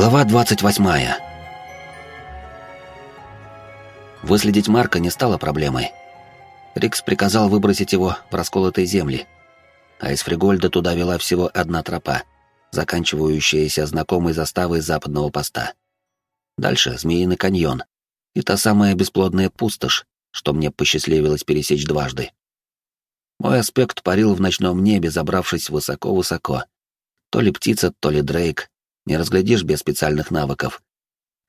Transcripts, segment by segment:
Глава 28. Выследить Марка не стало проблемой. Рикс приказал выбросить его в расколотые земли, а из Фригольда туда вела всего одна тропа, заканчивающаяся знакомой заставой западного поста. Дальше Змеиный каньон и та самая бесплодная пустошь, что мне посчастливилось пересечь дважды. Мой аспект парил в ночном небе, забравшись высоко-высоко. То ли птица, то ли Дрейк, не разглядишь без специальных навыков.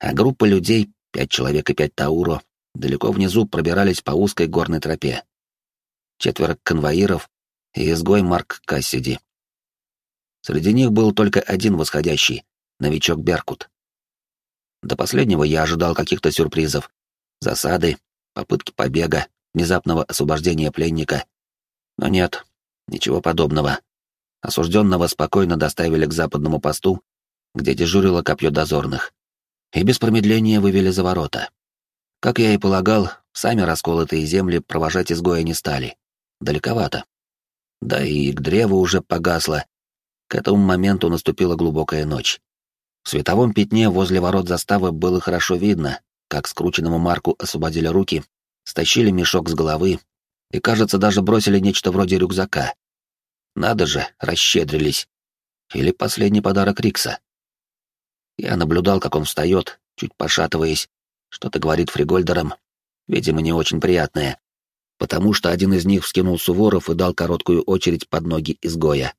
А группа людей, пять человек и пять Тауро, далеко внизу пробирались по узкой горной тропе. Четверо конвоиров и изгой Марк Кассиди. Среди них был только один восходящий, новичок Беркут. До последнего я ожидал каких-то сюрпризов. Засады, попытки побега, внезапного освобождения пленника. Но нет, ничего подобного. Осужденного спокойно доставили к западному посту где дежурило копье дозорных, и без промедления вывели за ворота. Как я и полагал, сами расколотые земли провожать изгоя не стали. Далековато. Да и к древу уже погасло. К этому моменту наступила глубокая ночь. В световом пятне возле ворот заставы было хорошо видно, как скрученному Марку освободили руки, стащили мешок с головы и, кажется, даже бросили нечто вроде рюкзака. Надо же, расщедрились. Или последний подарок Рикса. Я наблюдал, как он встает, чуть пошатываясь, что-то говорит фригольдерам, видимо, не очень приятное, потому что один из них вскинул Суворов и дал короткую очередь под ноги изгоя,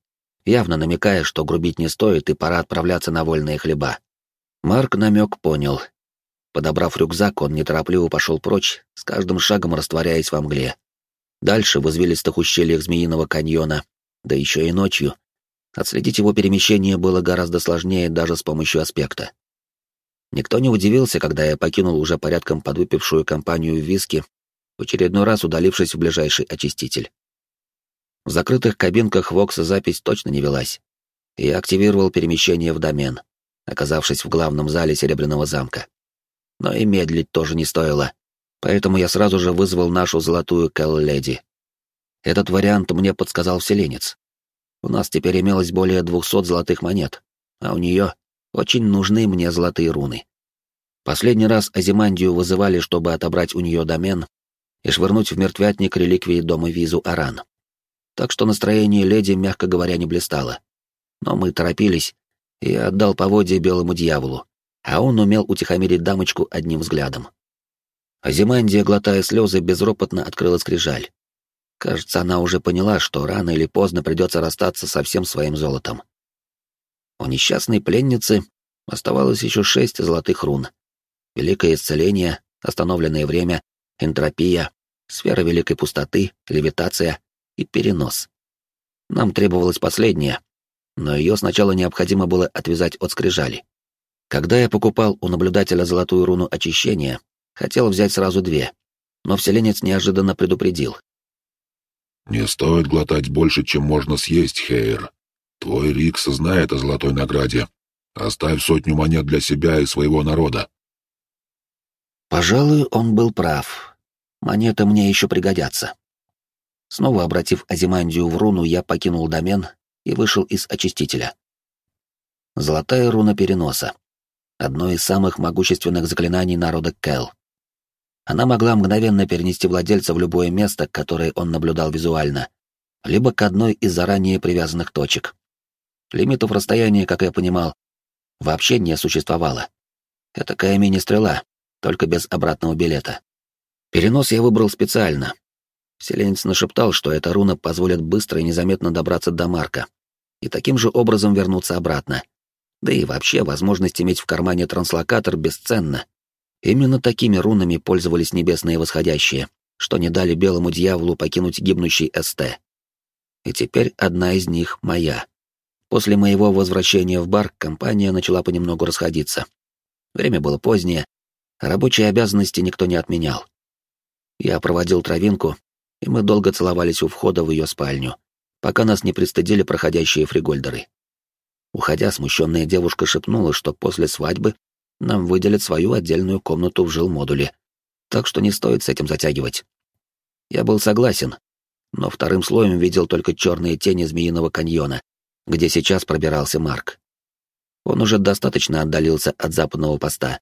явно намекая, что грубить не стоит и пора отправляться на вольные хлеба. Марк намек понял. Подобрав рюкзак, он неторопливо пошел прочь, с каждым шагом растворяясь во мгле. Дальше, в извилистых ущельях Змеиного каньона, да еще и ночью, Отследить его перемещение было гораздо сложнее даже с помощью аспекта. Никто не удивился, когда я покинул уже порядком подвыпившую компанию виски, в очередной раз удалившись в ближайший очиститель. В закрытых кабинках Вокса запись точно не велась. Я активировал перемещение в домен, оказавшись в главном зале Серебряного замка. Но и медлить тоже не стоило, поэтому я сразу же вызвал нашу золотую Кэлл-леди. Этот вариант мне подсказал вселенец, у нас теперь имелось более двухсот золотых монет, а у нее очень нужны мне золотые руны. Последний раз Азимандию вызывали, чтобы отобрать у нее домен и швырнуть в мертвятник реликвии дома Визу Аран. Так что настроение леди, мягко говоря, не блистало. Но мы торопились, и отдал поводье белому дьяволу, а он умел утихомирить дамочку одним взглядом. Азимандия, глотая слезы, безропотно открыла скрижаль. Кажется, она уже поняла, что рано или поздно придется расстаться со всем своим золотом. У несчастной пленницы оставалось еще шесть золотых рун. Великое исцеление, остановленное время, энтропия, сфера великой пустоты, левитация и перенос. Нам требовалось последнее, но ее сначала необходимо было отвязать от скрижали. Когда я покупал у наблюдателя золотую руну очищения, хотел взять сразу две, но вселенец неожиданно предупредил. «Не стоит глотать больше, чем можно съесть, Хейр. Твой Рикс знает о золотой награде. Оставь сотню монет для себя и своего народа». Пожалуй, он был прав. Монеты мне еще пригодятся. Снова обратив Азимандию в руну, я покинул домен и вышел из очистителя. Золотая руна переноса. Одно из самых могущественных заклинаний народа Кэл. Она могла мгновенно перенести владельца в любое место, которое он наблюдал визуально, либо к одной из заранее привязанных точек. Лимитов расстояния, как я понимал, вообще не существовало. Это мини-стрела, только без обратного билета. Перенос я выбрал специально. Вселенец нашептал, что эта руна позволит быстро и незаметно добраться до Марка и таким же образом вернуться обратно. Да и вообще возможность иметь в кармане транслокатор бесценна. Именно такими рунами пользовались небесные восходящие, что не дали белому дьяволу покинуть гибнущий СТ. И теперь одна из них моя. После моего возвращения в бар компания начала понемногу расходиться. Время было позднее, а рабочие обязанности никто не отменял. Я проводил травинку, и мы долго целовались у входа в ее спальню, пока нас не пристыдили проходящие фригольдеры. Уходя, смущенная девушка шепнула, что после свадьбы нам выделят свою отдельную комнату в жилмодуле, так что не стоит с этим затягивать. Я был согласен, но вторым слоем видел только черные тени Змеиного каньона, где сейчас пробирался Марк. Он уже достаточно отдалился от западного поста.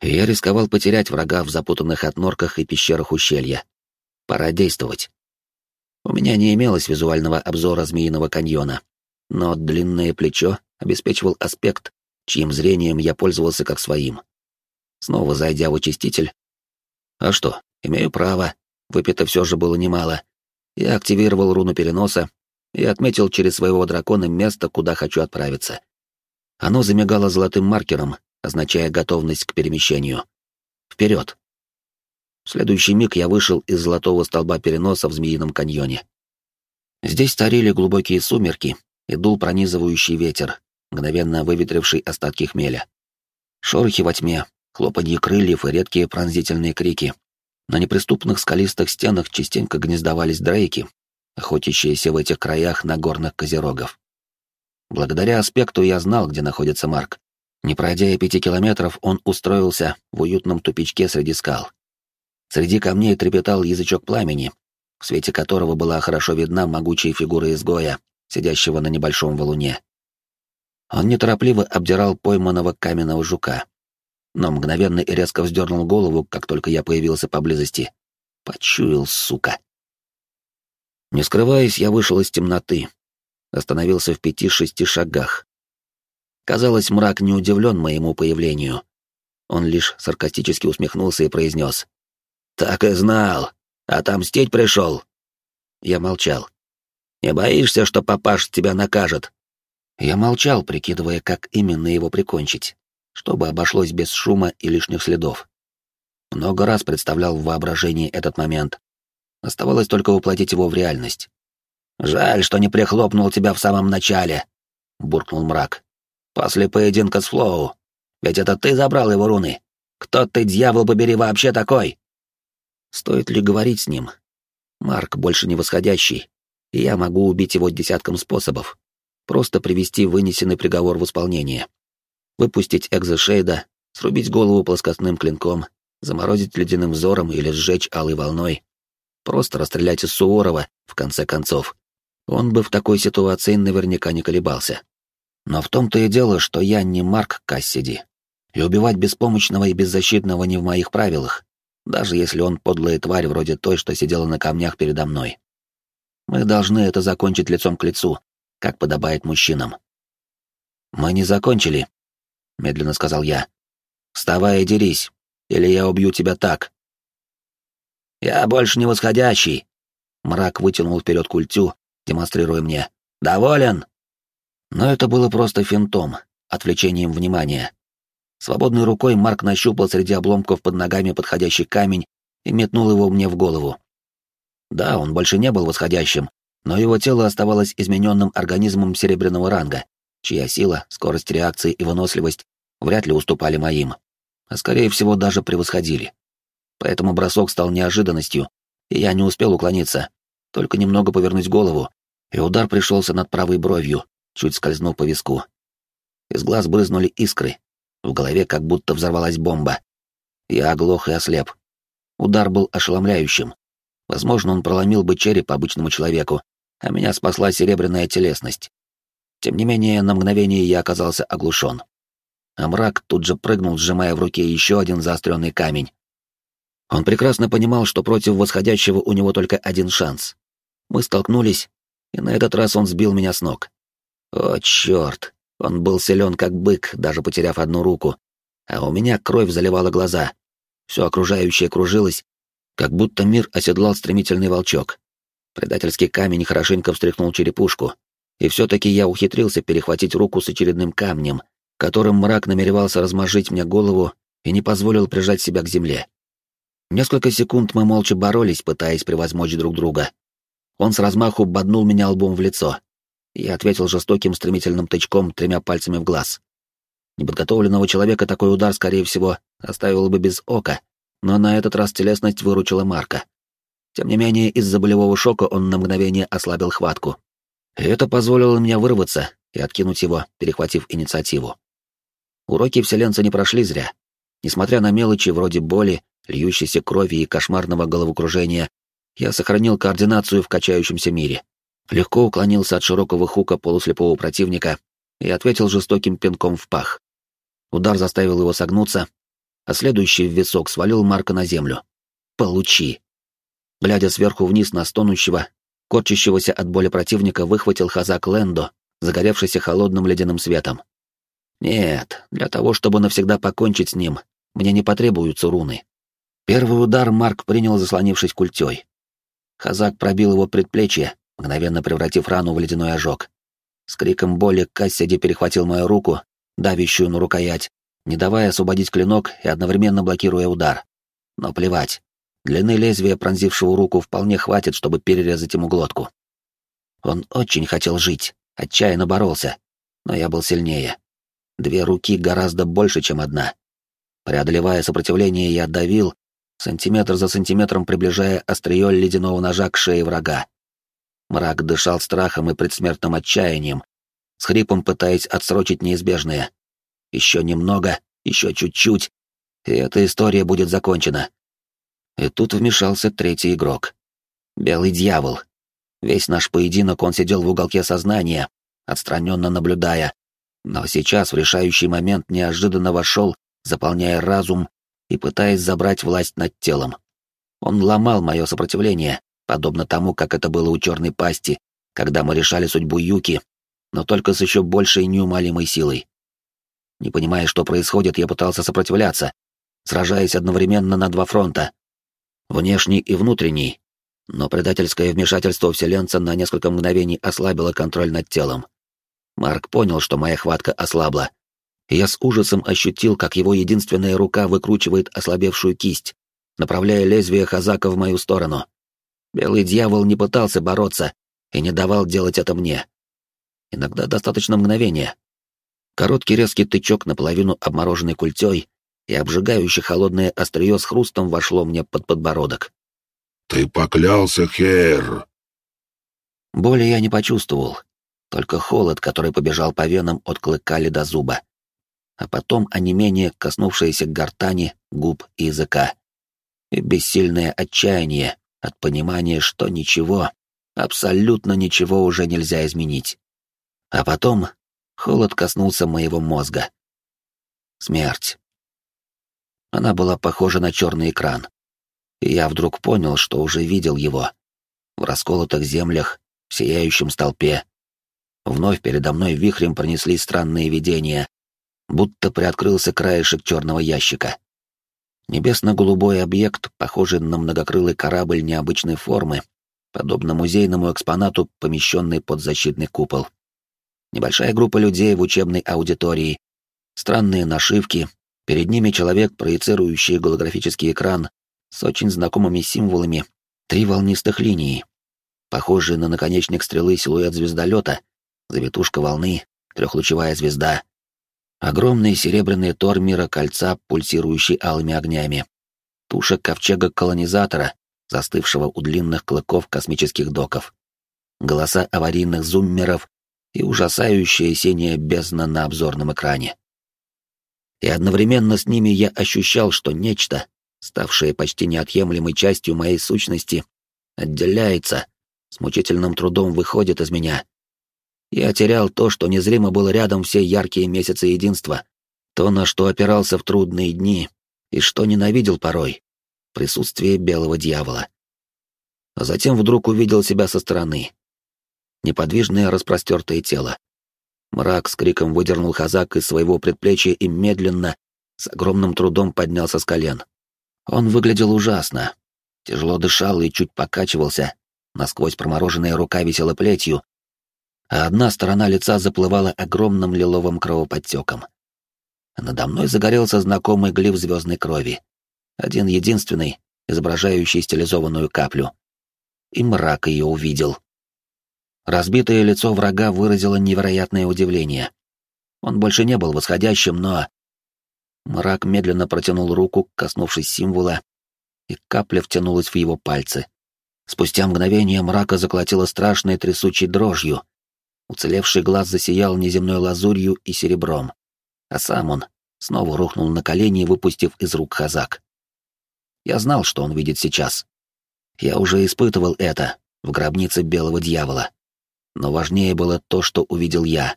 И я рисковал потерять врага в запутанных отнорках и пещерах ущелья. Пора действовать. У меня не имелось визуального обзора Змеиного каньона, но длинное плечо обеспечивал аспект, чьим зрением я пользовался как своим. Снова зайдя в очиститель. А что, имею право, выпито все же было немало. Я активировал руну переноса и отметил через своего дракона место, куда хочу отправиться. Оно замигало золотым маркером, означая готовность к перемещению. Вперед! В следующий миг я вышел из золотого столба переноса в Змеином каньоне. Здесь старили глубокие сумерки и дул пронизывающий ветер, мгновенно выветривший остатки хмеля. Шорохи во тьме, хлопанье крыльев и редкие пронзительные крики. На неприступных скалистых стенах частенько гнездовались дрейки, охотящиеся в этих краях на горных козерогов. Благодаря аспекту я знал, где находится Марк. Не пройдя и пяти километров, он устроился в уютном тупичке среди скал. Среди камней трепетал язычок пламени, в свете которого была хорошо видна могучая фигура изгоя, сидящего на небольшом валуне. Он неторопливо обдирал пойманного каменного жука, но мгновенно и резко вздернул голову, как только я появился поблизости. Почуял, сука. Не скрываясь, я вышел из темноты, остановился в пяти-шести шагах. Казалось, мрак не удивлен моему появлению. Он лишь саркастически усмехнулся и произнес. «Так и знал. Отомстить пришел». Я молчал. «Не боишься, что папаш тебя накажет?» Я молчал, прикидывая, как именно его прикончить, чтобы обошлось без шума и лишних следов. Много раз представлял в воображении этот момент. Оставалось только воплотить его в реальность. «Жаль, что не прихлопнул тебя в самом начале», — буркнул мрак. «После поединка с Флоу. Ведь это ты забрал его руны. Кто ты, дьявол побери, вообще такой?» Стоит ли говорить с ним? Марк больше не восходящий, и я могу убить его десятком способов. Просто привести вынесенный приговор в исполнение. Выпустить экзошейда, срубить голову плоскостным клинком, заморозить ледяным взором или сжечь алой волной. Просто расстрелять из Суворова, в конце концов он бы в такой ситуации наверняка не колебался. Но в том-то и дело, что я не Марк Кассиди, и убивать беспомощного и беззащитного не в моих правилах, даже если он подлая тварь вроде той, что сидела на камнях передо мной. Мы должны это закончить лицом к лицу, как подобает мужчинам. «Мы не закончили», — медленно сказал я. «Вставай и дерись, или я убью тебя так». «Я больше не восходящий», — мрак вытянул вперед культю, демонстрируя мне. «Доволен?» Но это было просто финтом, отвлечением внимания. Свободной рукой Марк нащупал среди обломков под ногами подходящий камень и метнул его мне в голову. Да, он больше не был восходящим, но его тело оставалось измененным организмом серебряного ранга, чья сила, скорость реакции и выносливость вряд ли уступали моим, а скорее всего даже превосходили. Поэтому бросок стал неожиданностью, и я не успел уклониться, только немного повернуть голову, и удар пришелся над правой бровью, чуть скользнув по виску. Из глаз брызнули искры, в голове как будто взорвалась бомба. Я оглох и ослеп. Удар был ошеломляющим. Возможно, он проломил бы череп обычному человеку, а меня спасла серебряная телесность. Тем не менее, на мгновение я оказался оглушен. А мрак тут же прыгнул, сжимая в руке еще один заостренный камень. Он прекрасно понимал, что против восходящего у него только один шанс. Мы столкнулись, и на этот раз он сбил меня с ног. О, черт! Он был силен как бык, даже потеряв одну руку, а у меня кровь заливала глаза. Все окружающее кружилось, как будто мир оседлал стремительный волчок. Предательский камень хорошенько встряхнул черепушку, и все-таки я ухитрился перехватить руку с очередным камнем, которым мрак намеревался размажить мне голову и не позволил прижать себя к земле. Несколько секунд мы молча боролись, пытаясь превозмочь друг друга, он с размаху боднул меня лбом в лицо. Я ответил жестоким стремительным тычком тремя пальцами в глаз. Неподготовленного человека такой удар, скорее всего, оставил бы без ока, но на этот раз телесность выручила Марка. Тем не менее, из-за болевого шока он на мгновение ослабил хватку. И это позволило мне вырваться и откинуть его, перехватив инициативу. Уроки вселенца не прошли зря. Несмотря на мелочи вроде боли, льющейся крови и кошмарного головокружения, я сохранил координацию в качающемся мире. Легко уклонился от широкого хука полуслепого противника и ответил жестоким пинком в пах. Удар заставил его согнуться, а следующий в висок свалил Марка на землю. «Получи!» Глядя сверху вниз на стонущего, корчащегося от боли противника, выхватил Хазак Лендо, загоревшийся холодным ледяным светом. Нет, для того, чтобы навсегда покончить с ним, мне не потребуются руны. Первый удар Марк принял, заслонившись культей. Хазак пробил его предплечье, мгновенно превратив рану в ледяной ожог. С криком боли Кассиди перехватил мою руку, давящую на рукоять, не давая освободить клинок и одновременно блокируя удар. Но плевать. Длины лезвия, пронзившего руку, вполне хватит, чтобы перерезать ему глотку. Он очень хотел жить, отчаянно боролся, но я был сильнее. Две руки гораздо больше, чем одна. Преодолевая сопротивление, я давил, сантиметр за сантиметром приближая острие ледяного ножа к шее врага. Мрак дышал страхом и предсмертным отчаянием, с хрипом пытаясь отсрочить неизбежное. Еще немного, еще чуть-чуть, и эта история будет закончена. И тут вмешался третий игрок. Белый дьявол. Весь наш поединок он сидел в уголке сознания, отстраненно наблюдая, но сейчас в решающий момент неожиданно вошел, заполняя разум и пытаясь забрать власть над телом. Он ломал мое сопротивление, подобно тому, как это было у черной пасти, когда мы решали судьбу Юки, но только с еще большей неумолимой силой. Не понимая, что происходит, я пытался сопротивляться, сражаясь одновременно на два фронта. Внешний и внутренний. Но предательское вмешательство вселенца на несколько мгновений ослабило контроль над телом. Марк понял, что моя хватка ослабла. Я с ужасом ощутил, как его единственная рука выкручивает ослабевшую кисть, направляя лезвие Хазака в мою сторону. Белый дьявол не пытался бороться и не давал делать это мне. Иногда достаточно мгновения. Короткий резкий тычок наполовину обмороженной культей и обжигающее холодное острие с хрустом вошло мне под подбородок. «Ты поклялся, Хер!» Боли я не почувствовал, только холод, который побежал по венам от клыка до зуба. А потом онемение, коснувшееся гортани, губ и языка. И бессильное отчаяние от понимания, что ничего, абсолютно ничего уже нельзя изменить. А потом холод коснулся моего мозга. Смерть. Она была похожа на черный экран. И я вдруг понял, что уже видел его. В расколотых землях, в сияющем столпе, Вновь передо мной вихрем пронеслись странные видения, будто приоткрылся краешек черного ящика. Небесно-голубой объект, похожий на многокрылый корабль необычной формы, подобно музейному экспонату, помещенный под защитный купол. Небольшая группа людей в учебной аудитории, странные нашивки, перед ними человек, проецирующий голографический экран с очень знакомыми символами, три волнистых линии, похожие на наконечник стрелы силуэт звездолета завитушка волны, трехлучевая звезда, огромный серебряный тор мира кольца, пульсирующий алыми огнями, туша ковчега-колонизатора, застывшего у длинных клыков космических доков, голоса аварийных зуммеров и ужасающая синяя бездна на обзорном экране. И одновременно с ними я ощущал, что нечто, ставшее почти неотъемлемой частью моей сущности, отделяется, с мучительным трудом выходит из меня я терял то, что незримо было рядом все яркие месяцы единства, то, на что опирался в трудные дни и что ненавидел порой — присутствие белого дьявола. А затем вдруг увидел себя со стороны. Неподвижное распростертое тело. Мрак с криком выдернул хазак из своего предплечья и медленно, с огромным трудом поднялся с колен. Он выглядел ужасно. Тяжело дышал и чуть покачивался, насквозь промороженная рука висела плетью, а одна сторона лица заплывала огромным лиловым кровоподтеком. Надо мной загорелся знакомый глиф звездной крови. Один единственный, изображающий стилизованную каплю. И мрак ее увидел. Разбитое лицо врага выразило невероятное удивление. Он больше не был восходящим, но... Мрак медленно протянул руку, коснувшись символа, и капля втянулась в его пальцы. Спустя мгновение мрака заколотила страшной трясучей дрожью, Уцелевший глаз засиял неземной лазурью и серебром. А сам он снова рухнул на колени, выпустив из рук хазак. Я знал, что он видит сейчас. Я уже испытывал это в гробнице белого дьявола. Но важнее было то, что увидел я.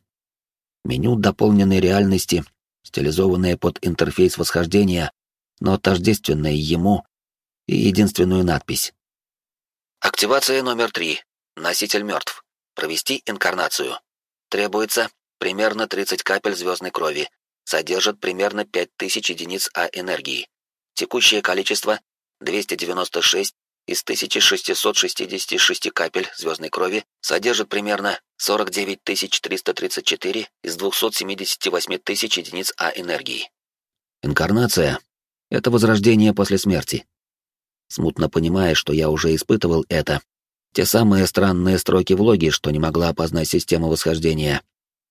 Меню дополненной реальности, стилизованное под интерфейс восхождения, но тождественное ему, и единственную надпись. Активация номер три. Носитель мертв. Провести инкарнацию. Требуется примерно 30 капель звездной крови. Содержит примерно 5000 единиц А энергии. Текущее количество 296 из 1666 капель звездной крови содержит примерно 49 334 из 278 тысяч единиц А энергии. Инкарнация — это возрождение после смерти. Смутно понимая, что я уже испытывал это, те самые странные строки в логе, что не могла опознать система восхождения,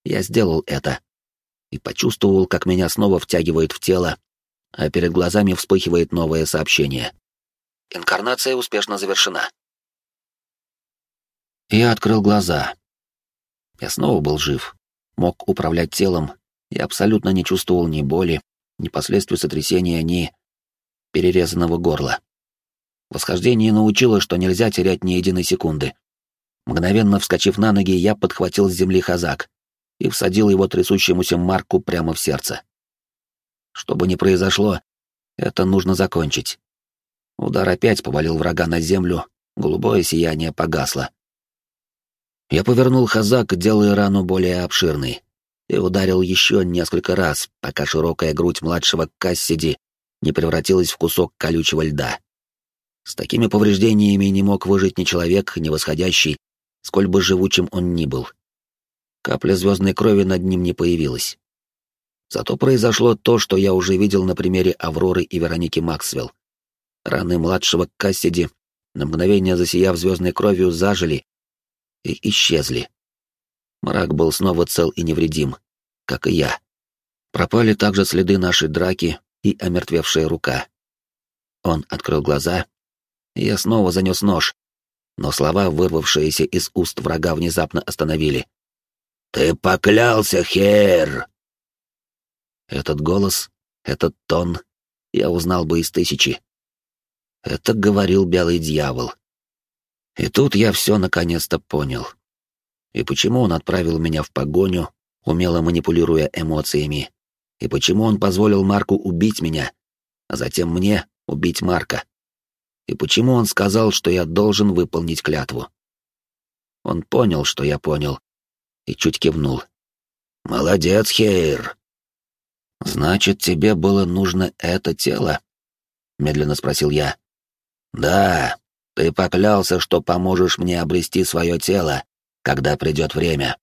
я сделал это. И почувствовал, как меня снова втягивает в тело, а перед глазами вспыхивает новое сообщение. Инкарнация успешно завершена. Я открыл глаза. Я снова был жив, мог управлять телом и абсолютно не чувствовал ни боли, ни последствий сотрясения, ни перерезанного горла. Восхождение научило, что нельзя терять ни единой секунды. Мгновенно вскочив на ноги, я подхватил с земли хазак и всадил его трясущемуся Марку прямо в сердце. Что бы ни произошло, это нужно закончить. Удар опять повалил врага на землю, голубое сияние погасло. Я повернул хазак, делая рану более обширной, и ударил еще несколько раз, пока широкая грудь младшего Кассиди не превратилась в кусок колючего льда. С такими повреждениями не мог выжить ни человек, ни восходящий, сколь бы живучим он ни был. Капля звездной крови над ним не появилась. Зато произошло то, что я уже видел на примере Авроры и Вероники Максвелл. Раны младшего Кассиди, на мгновение засияв звездной кровью, зажили и исчезли. Мрак был снова цел и невредим, как и я. Пропали также следы нашей драки и омертвевшая рука. Он открыл глаза, и я снова занес нож, но слова, вырвавшиеся из уст врага, внезапно остановили. «Ты поклялся, Хер!» Этот голос, этот тон я узнал бы из тысячи. Это говорил белый дьявол. И тут я все наконец-то понял. И почему он отправил меня в погоню, умело манипулируя эмоциями, и почему он позволил Марку убить меня, а затем мне убить Марка. И почему он сказал, что я должен выполнить клятву. Он понял, что я понял, и чуть кивнул. «Молодец, Хейр!» «Значит, тебе было нужно это тело?» — медленно спросил я. «Да, ты поклялся, что поможешь мне обрести свое тело, когда придет время.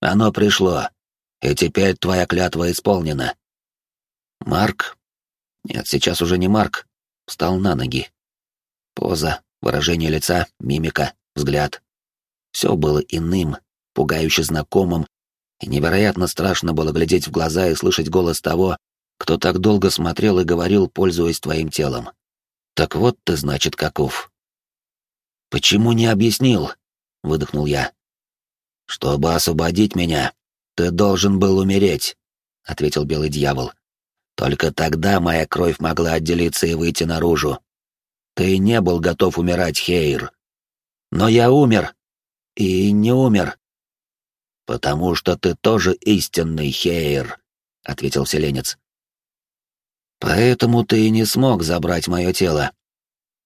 Оно пришло, и теперь твоя клятва исполнена». Марк? Нет, сейчас уже не Марк. Встал на ноги. Поза, выражение лица, мимика, взгляд. Все было иным, пугающе знакомым, и невероятно страшно было глядеть в глаза и слышать голос того, кто так долго смотрел и говорил, пользуясь твоим телом. Так вот ты, значит, каков. Почему не объяснил? выдохнул я. Чтобы освободить меня, ты должен был умереть, ответил белый дьявол. Только тогда моя кровь могла отделиться и выйти наружу. Ты не был готов умирать, Хейр. Но я умер. И не умер. Потому что ты тоже истинный Хейр, ответил вселенец. Поэтому ты и не смог забрать мое тело.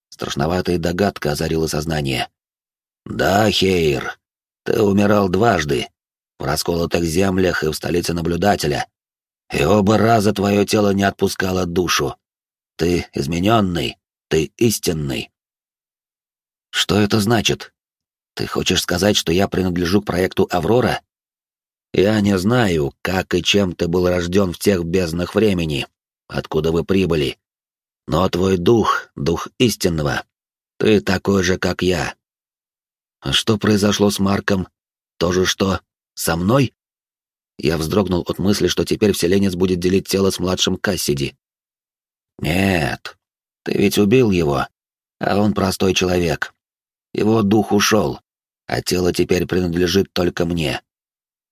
Страшноватая догадка озарила сознание. Да, Хейр, ты умирал дважды, в расколотых землях и в столице наблюдателя. И оба раза твое тело не отпускало душу. Ты измененный, ты истинный. Что это значит? Ты хочешь сказать, что я принадлежу к проекту «Аврора»? Я не знаю, как и чем ты был рожден в тех безднах времени, откуда вы прибыли. Но твой дух, дух истинного, ты такой же, как я. А что произошло с Марком? То же что? Со мной? Я вздрогнул от мысли, что теперь вселенец будет делить тело с младшим Кассиди. Нет, ты ведь убил его, а он простой человек. Его дух ушел, а тело теперь принадлежит только мне.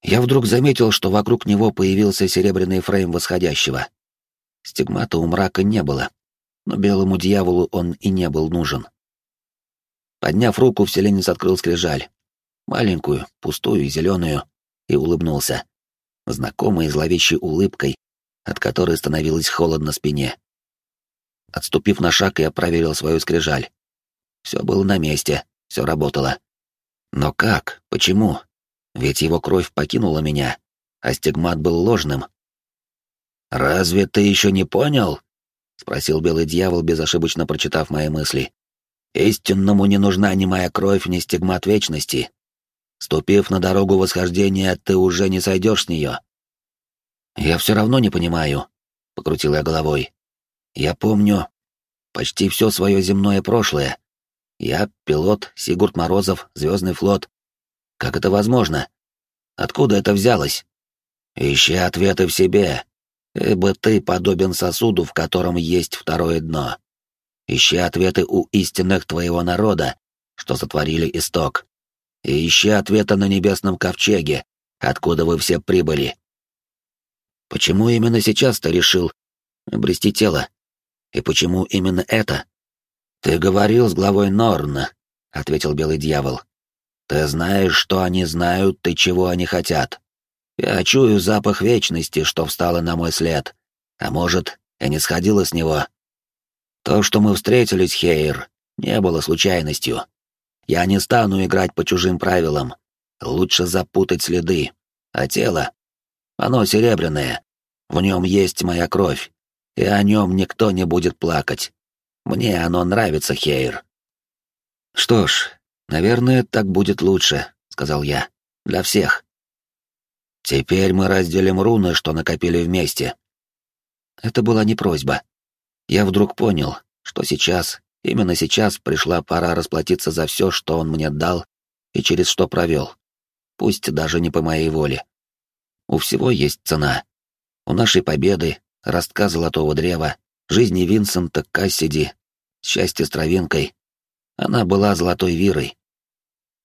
Я вдруг заметил, что вокруг него появился серебряный фрейм восходящего. Стигмата у мрака не было, но белому дьяволу он и не был нужен. Подняв руку, вселенец открыл скрижаль. Маленькую, пустую и зеленую, и улыбнулся. знакомой зловещей улыбкой, от которой становилось холодно спине. Отступив на шаг, я проверил свою скрижаль. Все было на месте, все работало. Но как? Почему? Ведь его кровь покинула меня, а стигмат был ложным. «Разве ты еще не понял?» — спросил белый дьявол, безошибочно прочитав мои мысли. «Истинному не нужна ни моя кровь, ни стигмат вечности. Ступив на дорогу восхождения, ты уже не сойдешь с нее». «Я все равно не понимаю», — покрутил я головой. «Я помню почти все свое земное прошлое. Я пилот, Сигурд Морозов, Звездный флот. Как это возможно? Откуда это взялось? Ищи ответы в себе, ибо ты подобен сосуду, в котором есть второе дно. Ищи ответы у истинных твоего народа, что сотворили исток. И ищи ответы на небесном ковчеге, откуда вы все прибыли. Почему именно сейчас ты решил обрести тело? И почему именно это? Ты говорил с главой Норна, ответил белый дьявол. Ты знаешь, что они знают и чего они хотят. Я чую запах вечности, что встало на мой след. А может, и не сходило с него. То, что мы встретились, Хейр, не было случайностью. Я не стану играть по чужим правилам. Лучше запутать следы. А тело? Оно серебряное. В нем есть моя кровь. И о нем никто не будет плакать. Мне оно нравится, Хейр. Что ж, наверное, так будет лучше, сказал я. Для всех. Теперь мы разделим руны, что накопили вместе. Это была не просьба. Я вдруг понял, что сейчас, именно сейчас пришла пора расплатиться за все, что он мне дал и через что провел. Пусть даже не по моей воле. У всего есть цена. У нашей победы, ростка золотого древа, жизни Винсента Кассиди, счастья с травинкой. Она была золотой вирой.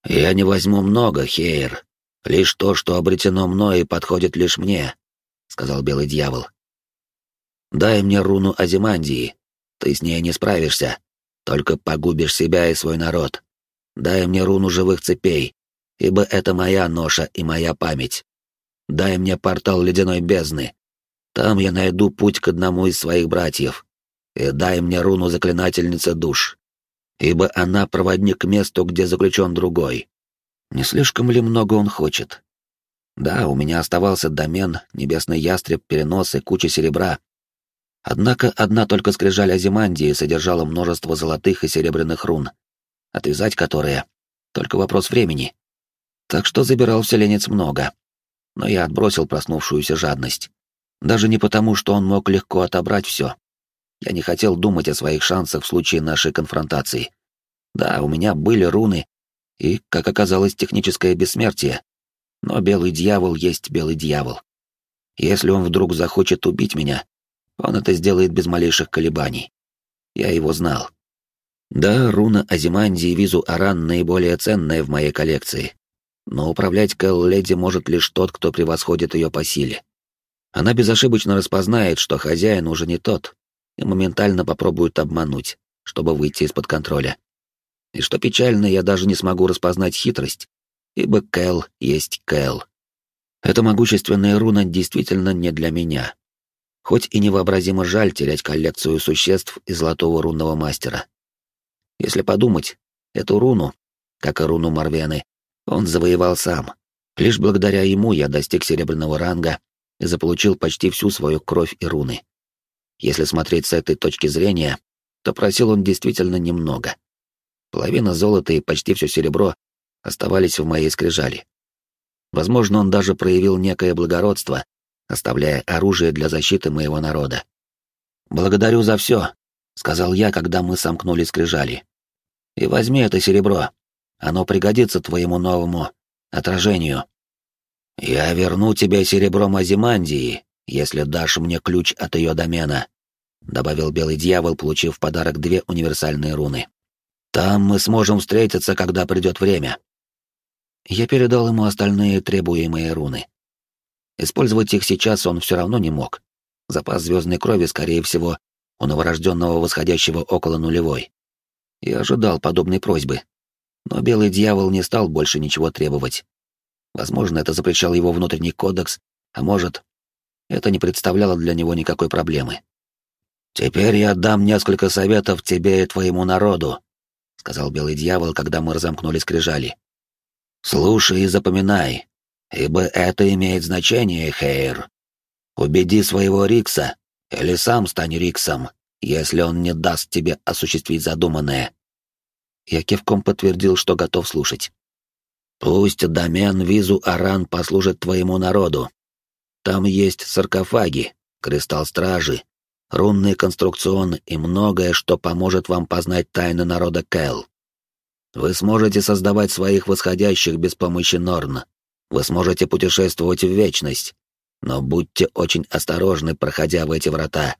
«Я не возьму много, Хейр. Лишь то, что обретено мной, подходит лишь мне», — сказал белый дьявол. «Дай мне руну Азимандии. Ты с ней не справишься, только погубишь себя и свой народ. Дай мне руну живых цепей, ибо это моя ноша и моя память. Дай мне портал ледяной бездны, там я найду путь к одному из своих братьев. И дай мне руну заклинательницы душ, ибо она проводник к месту, где заключен другой. Не слишком ли много он хочет? Да, у меня оставался домен, небесный ястреб, перенос и куча серебра. Однако одна только скрижаль Азимандии содержала множество золотых и серебряных рун, отвязать которые — только вопрос времени. Так что забирал вселенец много. Но я отбросил проснувшуюся жадность. Даже не потому, что он мог легко отобрать все. Я не хотел думать о своих шансах в случае нашей конфронтации. Да, у меня были руны и, как оказалось, техническое бессмертие. Но белый дьявол есть белый дьявол. Если он вдруг захочет убить меня, он это сделает без малейших колебаний. Я его знал. Да, руна Азимандии Визу Аран наиболее ценная в моей коллекции. Но управлять Кэл-Леди может лишь тот, кто превосходит ее по силе. Она безошибочно распознает, что хозяин уже не тот, и моментально попробует обмануть, чтобы выйти из-под контроля. И что печально, я даже не смогу распознать хитрость, ибо Кэл есть Кэл. Эта могущественная руна действительно не для меня. Хоть и невообразимо жаль терять коллекцию существ из золотого рунного мастера. Если подумать, эту руну, как и руну Марвены, он завоевал сам. Лишь благодаря ему я достиг серебряного ранга и заполучил почти всю свою кровь и руны. Если смотреть с этой точки зрения, то просил он действительно немного. Половина золота и почти все серебро оставались в моей скрижали. Возможно, он даже проявил некое благородство, оставляя оружие для защиты моего народа. «Благодарю за все», — сказал я, когда мы сомкнули скрижали. «И возьми это серебро. Оно пригодится твоему новому отражению». «Я верну тебе серебро Мазимандии, если дашь мне ключ от ее домена», — добавил Белый Дьявол, получив в подарок две универсальные руны. «Там мы сможем встретиться, когда придет время». Я передал ему остальные требуемые руны. Использовать их сейчас он все равно не мог. Запас звездной крови, скорее всего, у новорожденного восходящего около нулевой. Я ожидал подобной просьбы. Но Белый Дьявол не стал больше ничего требовать. Возможно, это запрещал его внутренний кодекс, А может, это не представляло для него никакой проблемы. «Теперь я дам несколько советов тебе и твоему народу», — сказал Белый Дьявол, когда мы разомкнули скрижали. «Слушай и запоминай, ибо это имеет значение, Хейр. Убеди своего Рикса, или сам стань Риксом, если он не даст тебе осуществить задуманное». Я кивком подтвердил, что готов слушать. «Пусть домен Визу Аран послужит твоему народу. Там есть саркофаги, кристалл стражи, рунный конструкцион и многое, что поможет вам познать тайны народа Кэл. Вы сможете создавать своих восходящих без помощи Норн. Вы сможете путешествовать в вечность. Но будьте очень осторожны, проходя в эти врата.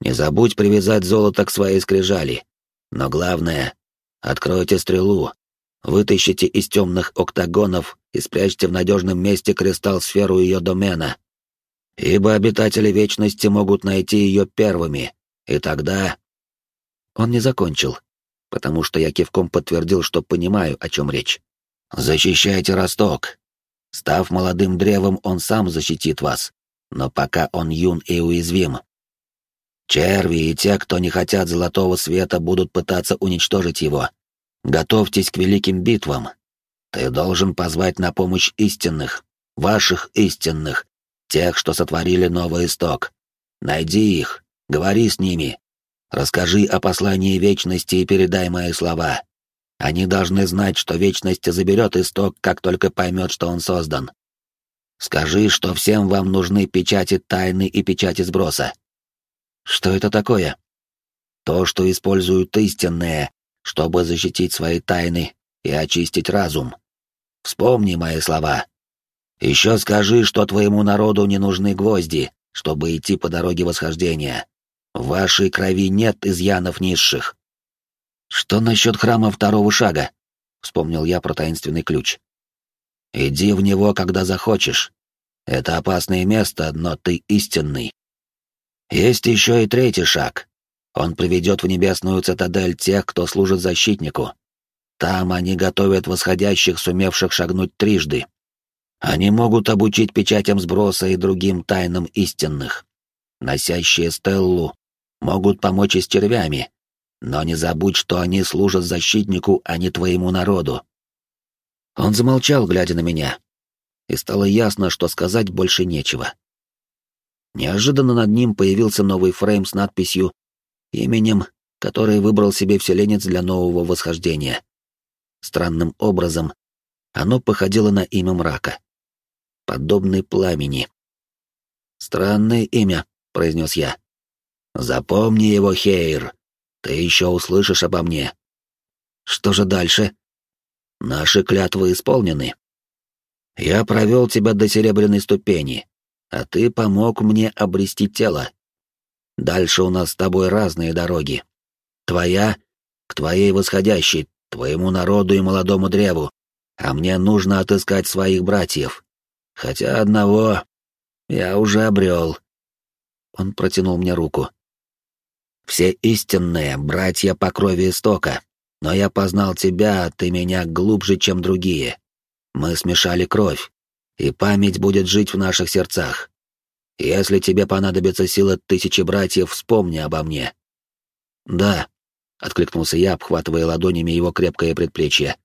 Не забудь привязать золото к своей скрижали. Но главное, откройте стрелу, вытащите из темных октагонов и спрячьте в надежном месте кристалл-сферу ее домена ибо обитатели Вечности могут найти ее первыми, и тогда...» Он не закончил, потому что я кивком подтвердил, что понимаю, о чем речь. «Защищайте Росток. Став молодым древом, он сам защитит вас, но пока он юн и уязвим. Черви и те, кто не хотят золотого света, будут пытаться уничтожить его. Готовьтесь к великим битвам. Ты должен позвать на помощь истинных, ваших истинных, Тех, что сотворили новый исток. Найди их, говори с ними. Расскажи о послании Вечности и передай мои слова. Они должны знать, что Вечность заберет исток, как только поймет, что он создан. Скажи, что всем вам нужны печати тайны и печати сброса. Что это такое? То, что используют истинные, чтобы защитить свои тайны и очистить разум. Вспомни мои слова. Еще скажи, что твоему народу не нужны гвозди, чтобы идти по дороге восхождения. В вашей крови нет изъянов низших. Что насчет храма второго шага? Вспомнил я про таинственный ключ. Иди в него, когда захочешь. Это опасное место, но ты истинный. Есть еще и третий шаг. Он приведет в небесную цитадель тех, кто служит защитнику. Там они готовят восходящих, сумевших шагнуть трижды. Они могут обучить печатям сброса и другим тайнам истинных. Носящие Стеллу могут помочь и с червями, но не забудь, что они служат защитнику, а не твоему народу. Он замолчал, глядя на меня, и стало ясно, что сказать больше нечего. Неожиданно над ним появился новый фрейм с надписью именем, который выбрал себе вселенец для нового восхождения. Странным образом оно походило на имя мрака подобный пламени. «Странное имя», — произнес я. «Запомни его, Хейр. Ты еще услышишь обо мне». «Что же дальше?» «Наши клятвы исполнены. Я провел тебя до серебряной ступени, а ты помог мне обрести тело. Дальше у нас с тобой разные дороги. Твоя — к твоей восходящей, твоему народу и молодому древу, а мне нужно отыскать своих братьев. Хотя одного я уже обрел. Он протянул мне руку. Все истинные братья по крови истока, но я познал тебя, ты меня глубже, чем другие. Мы смешали кровь, и память будет жить в наших сердцах. Если тебе понадобится сила тысячи братьев, вспомни обо мне. Да, откликнулся я, обхватывая ладонями его крепкое предплечье.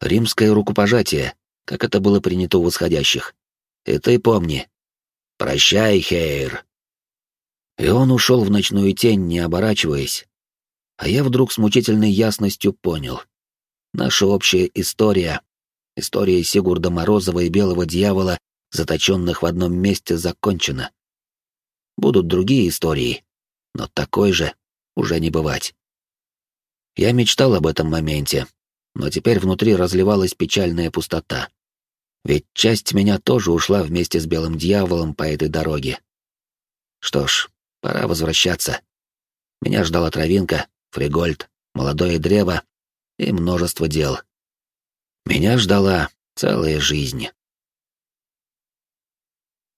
Римское рукопожатие, как это было принято у восходящих. И ты помни. Прощай, Хейр. И он ушел в ночную тень, не оборачиваясь. А я вдруг с мучительной ясностью понял. Наша общая история, история Сигурда Морозова и Белого Дьявола, заточенных в одном месте, закончена. Будут другие истории, но такой же уже не бывать. Я мечтал об этом моменте, но теперь внутри разливалась печальная пустота. Ведь часть меня тоже ушла вместе с белым дьяволом по этой дороге. Что ж, пора возвращаться. Меня ждала травинка, фригольд, молодое древо и множество дел. Меня ждала целая жизнь.